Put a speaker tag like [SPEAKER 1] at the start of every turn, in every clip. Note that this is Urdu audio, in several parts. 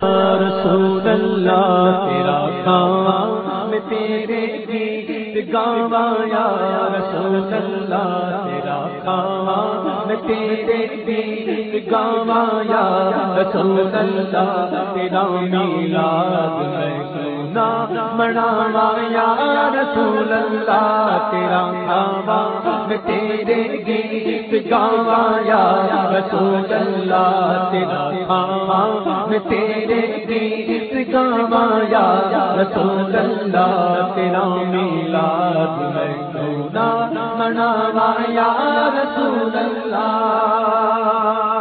[SPEAKER 1] رسول اللہ، تیرا کام میں تیرے گیت گاوایا رسول اللہ، تیرا کام میں تیرے گیت گاوایا رسول اللہ، تیرا میلاد میں سونا مناوایا رسول اللہ، تیرا کام تیرے گیت گاوایا رسول اللہ، تیرا کام تیرے گیت گاوایا رسول اللہ، تیرا میلاد میں سونا مناوایا رسول اللہ؟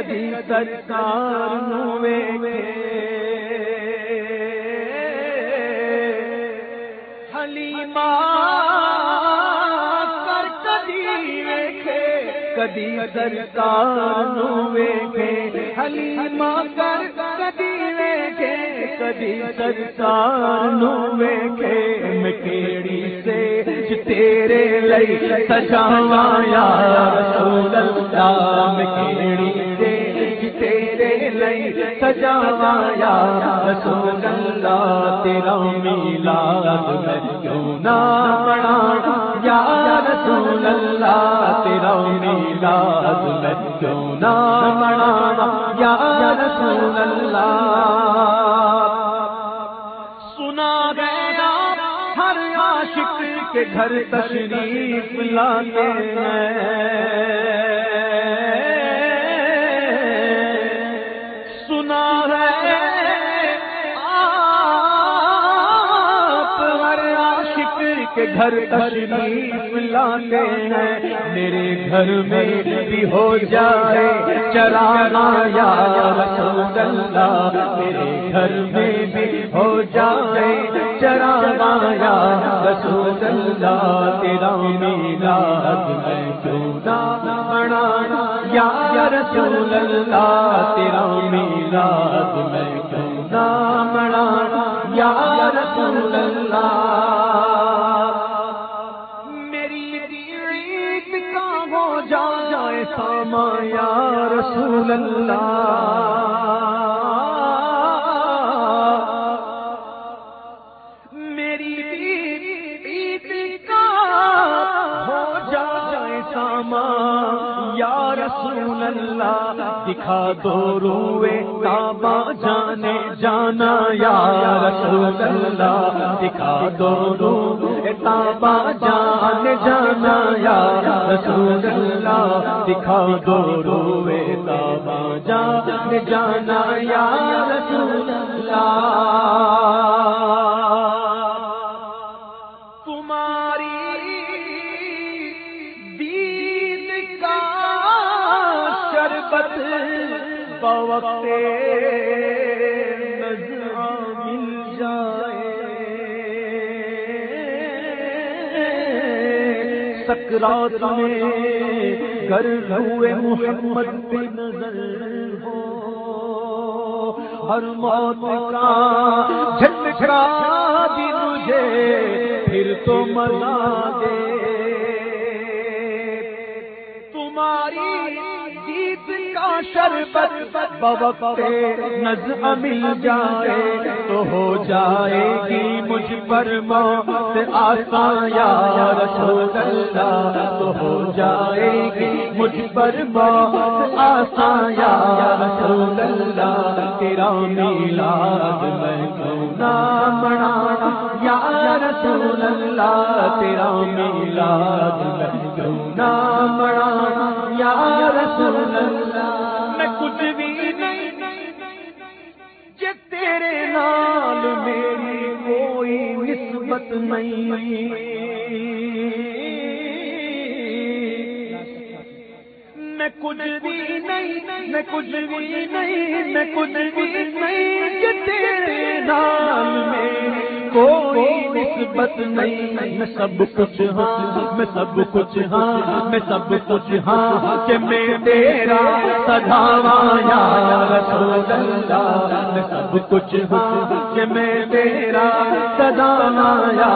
[SPEAKER 1] کدی سرکار نو حلیمہ کر کدی ویکھے۔ کدی سرکار نو ویکھے۔ حلیمہ کر کدی ویکھے۔ کدی سرکار نو ویکھے۔ میں کیڑی سے تیرے لئی سجاوا یا رسول اللہ۔ میں کیڑی سے تیرے رسول اللہ تیرا میلاد میں کیوں نہ بڑا یا رسول اللہ تیرا میلاد میں کیوں نہ بڑا یا رسول اللہ سنا گیا ہر عاشق کے گھر تشریف لاتے ہیں۔ کے گھر تشریف لاتے ہیں۔ میرے گھر میں بھی ہو جائے چرانا یا رسول اللہ میرے گھر میں بھی ہو جائے چرانا یا رسول اللہ تیرا میلاد میں کیوں نہ منانا یا رسول اللہ تیرا میلاد اللہ رسول اللہ، دکھا دو روئے، کعبہ جانے جانا یا رسول اللہ، دکھا دو روئے، کعبہ جانے جانا یا رسول اللہ، دکھا دو روئے، کعبہ جانے جانا یا رسول اللہ۔ بوقت نظر مل جائے۔ سکرات میں کر ہوئے محمد پہ نظر ہو۔ ہر موت کا جھٹکا دی مجھے، پھر تو مزہ دے۔ شربت بوقت نظر مل جائے تو ہو جائے گی مجھ پر موت آسان یا رسول اللہ تو ہو جائے گی مجھ پر موت آسان یا رسول اللہ تیرا میلاد میں کیوں منانا یا رسول اللہ تیرا میلاد میں کیوں منانا یا رسول اللہ میں کچھ بھی نہیں میں کچھ بھی نہیں میں کچھ بھی نہیں۔ نسبت نہیں، میں سب کچھ ہاں میں سب کچھ ہاں میں سب کچھ ہاں کہ میں تیرا سدھاوا یا رسول اللہ، میں سب کچھ ہاں کہ میں تیرا سدانا یا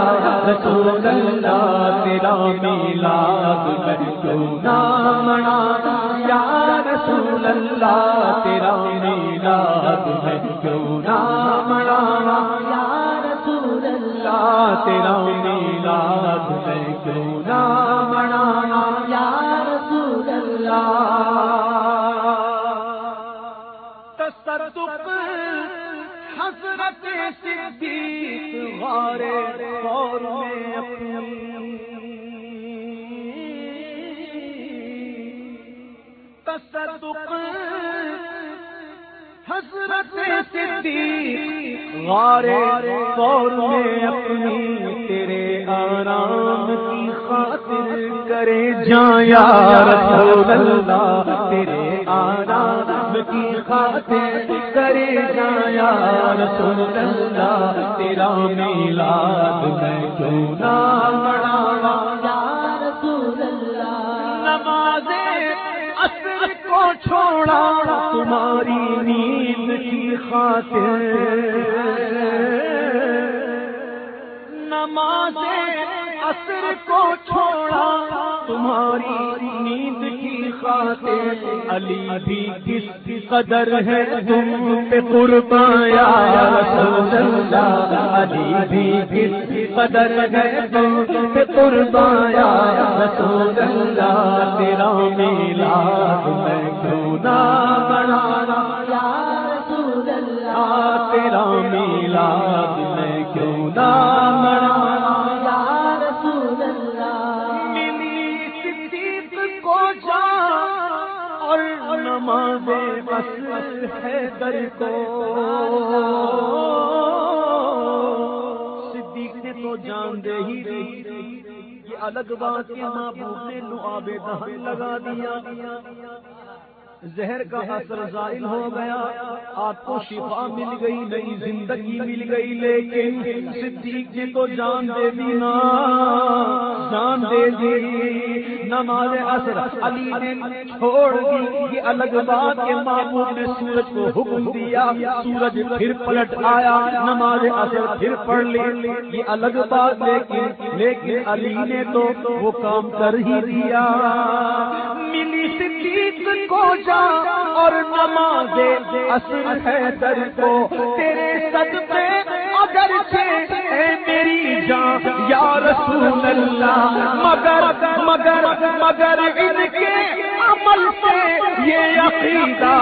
[SPEAKER 1] رسول اللہ، تیرا میلاد میں کیوں نہ منانا یا رسول اللہ، تیرا میلاد میں کیوں تیرا میلاد میں کیوں نہ منانا یا رسول اللہ؟ تصدق حضرت صدیق غارے فور میں اپنی۔ تصدق حضرت صدیق غارے فور میں اپنی تیرے آرام کی خاطر کرے جایا رسول اللہ تیرے آرام کی خاطر کرے جایا رسول اللہ تیرا میلاد میں کیوں نہ بڑھانا یا رسول اللہ نماز اصل کو چھوڑا، تمہاری نیند کی خاطر۔ نماز اثر کو چھوڑا، تمہاری نیند کی خاطر۔ علی بھی کس قدر ہے تم پہ قربایا رسول اللہ، علی بھی کس قدر ہے تم پہ قربایا رسول اللہ۔ یاد میں کیوں نہ بنانا یا رسول اللہ تیرا میلاد میں کیوں نہ تو جان دے ہی دی یہ الگ بات کے ماں باپ نے لو دہن لگا دیا۔ زہر کا اثر زائل ہو گیا۔ آپ کو شفا مل گئی، نئی زندگی مل گئی، لیکن صدیق جی کو جان دے دینا جان دے دی نماز اثر علی نے چھوڑ دی. یہ الگ بات کے معمول نے سورج کو حکم دیا. سورج پھر پلٹ آیا. نماز اثر پھر پڑھ لی. یہ الگ بات لیکن لیکن علی نے تو وہ کام کر ہی دیا. ملی صدیق کو جا اور نماز اصل ہے در کو تیرے صدقے اگر اے میری جان، یا رسول اللہ، مگر مگر مگر ان کے عمل سے یہ عقیدہ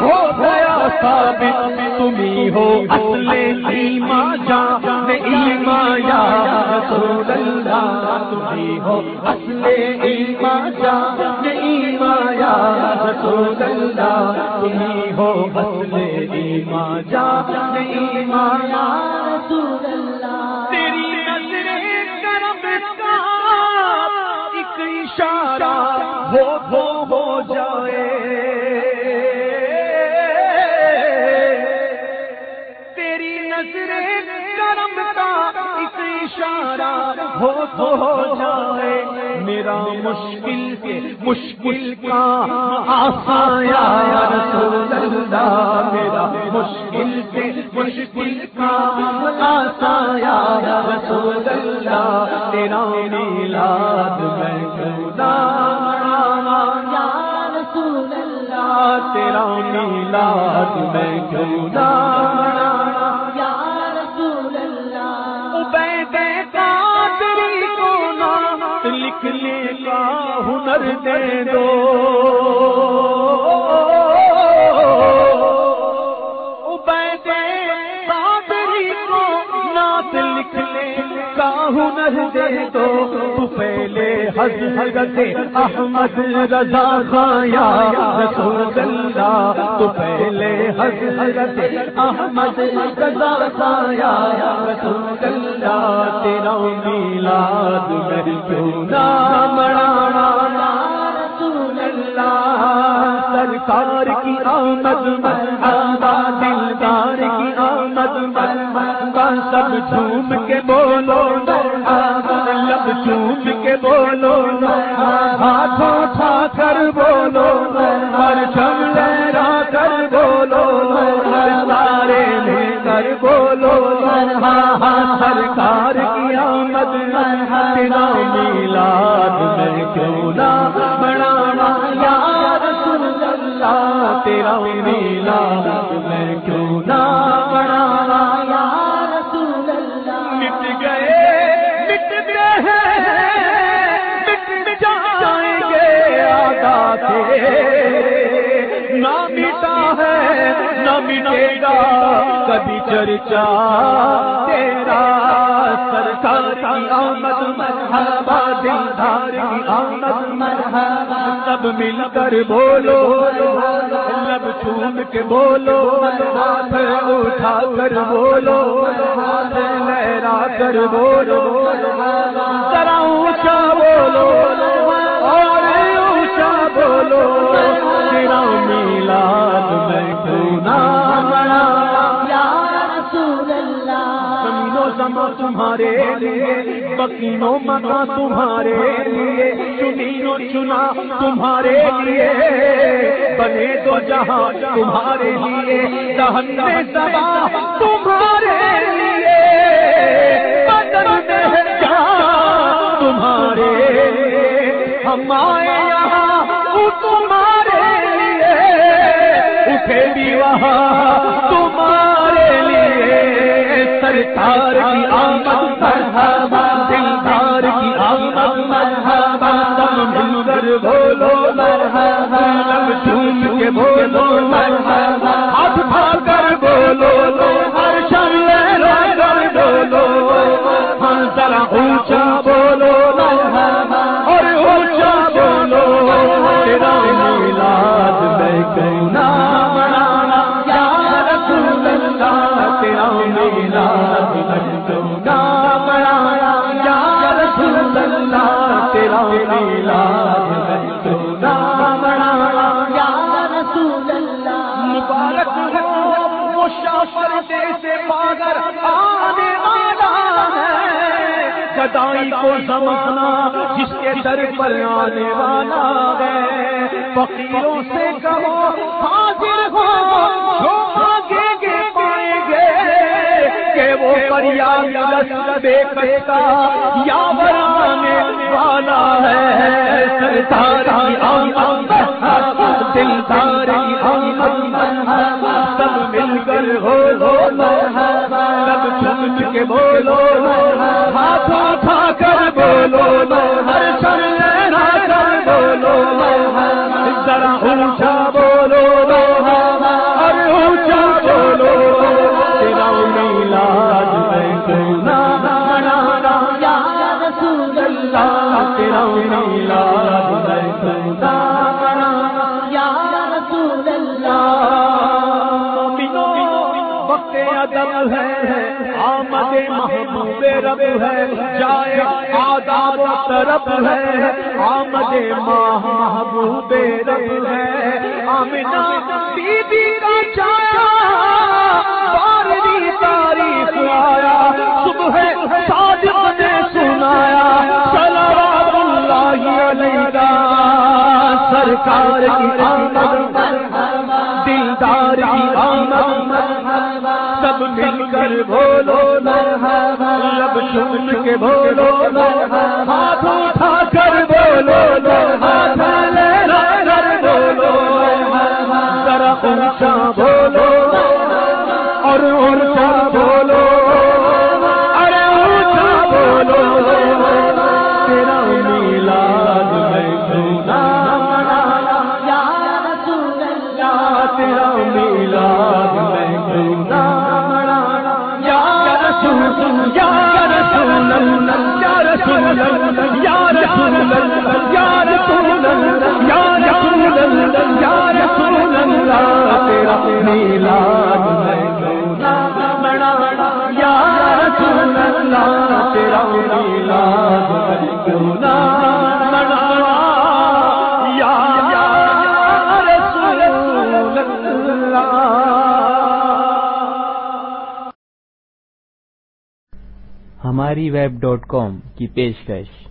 [SPEAKER 1] ہو گیا ثابت تمہیں ہو، اصل ایما جان ایما یا رسول اللہ، تمہیں ہو، اصل ایما جان ایما یا رسول اللہ، تمہیں ہو، اصل ایما جان ایما یا رسول اللہ۔ تیری نظر کرم کا ایک اشارہ ہو ہو ہو جائے۔ ہو تو ہو جائے میرا مشکل کے مشکل کا آسایا رسول اللہ، میرا مشکل سے مشکل کا آسایا رسول اللہ، تیرا میلاد میں کیوں رسول اللہ، تیرا میلاد میں ہنر دے دو۔ عبید قادری کو نعت کا ہنر دے دو۔ حضرت احمد رضا خایا، رسول اللہ تو پہلے حضرت احمد رضا خایا، رسول اللہ تیرا میلاد میں کیوں نہ منانا؟ رسول اللہ، سرکار کی آمد آمد دلدار کی آمد سب جھوم کے بولو، لب جھوم کے بولو تیرا میلاد میں کیوں نہ بڑھانا یار سن اللہ مٹ گئے مٹ گئے مٹ جائیں گے آدھا تھے نہ مٹا ہے، نہ مٹے گا۔ کبھی چرچا تیرا سرکار کی آمد مرحبا، دلدار کی آمد مرحبا۔ سب مل کر بولو. لب چوم کے بولو. ہاتھ اٹھا کر بولو. ہاتھ لہرا کر بولو. ذرا اونچا بولو. اور اونچا بولو. تیرا میلاد میں کیوں بڑا تمہارے لیے بکینوں منا تمہارے لیے. چنینوں چنا تمہارے لیے، بنے تو جہاں تمہارے لیے، دہن سبا تمہارے لیے، بدن میں جہاں تمہارے ہم آئے یہاں تمہارے لیے، اٹھے بھی وہاں تمہارے لیے، سرکار کی آمد مرحبا دلدار بولو مرحبا گدائی کو سمجھنا، جس کے در پر آنے والا ہے۔ فقیروں سے کہو، حاضر ہو، جو آگے کے پائیں گے کہ وہ فریاد رس بے کا یا آنے والا ہے۔ سرکار آمد، دلدار آمد، سب مل کر ہو لو سب چمچ کے بولو ہاتھ بولو ہر سر لہرا کر بولو ذرا اونچا بولو اونچا بولو تیرا میلاد میں یا رسول اللہ، تیرا میلاد میں یا رسول اللہ وقت ادب ہے رب ہے، جائے آداب طرف ہے، آمد ماہ محبوب رب ہے آمنا بی بی کا چایا، بارہویں تاریخ آیا، صبح صادق نے سنایا، صلوات اللہ علیہ. سرکار کی آمد، دلدار کی آمد. سب مل کر بولو لب چوم کے بولو ہاتھ اٹھا کر بولو ہاتھ بولو ذرا اونچا
[SPEAKER 2] ویب ڈاٹ کام کی پیشکش۔